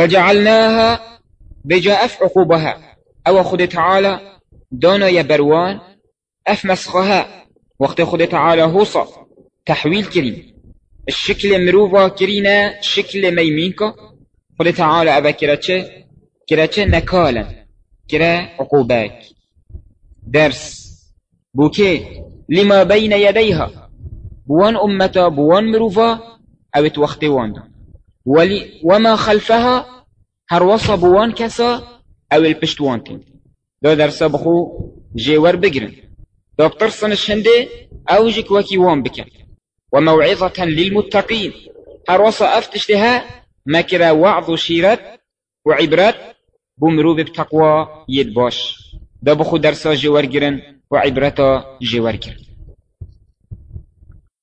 فجعلناها بجا أف عقوبها. أو خود تعالى دانا يبروان أف مسخها. وقت خود تعالى هوصا. تحويل كريم. الشكل مروفا كرينا شكل ميمينكا. خود تعالى أبا كراچه كراچه نكالا. كرا عقوباك. درس. بوكي. لما بين يديها. بوان أمتا بوان مروفا. أو توختي واندا وما خلفها كسا أو البشت وانتين دا درسا بخو جيور بگرن دا بترسن الشنده أو جيك وكي وان بكن وموعظة للمتقين هر وصا أفتشتها ما كرا وعظ شيرت وعبرات بمرو بتقوى يد باش. دا بخو درسا گرن وعبرتا جيور گرن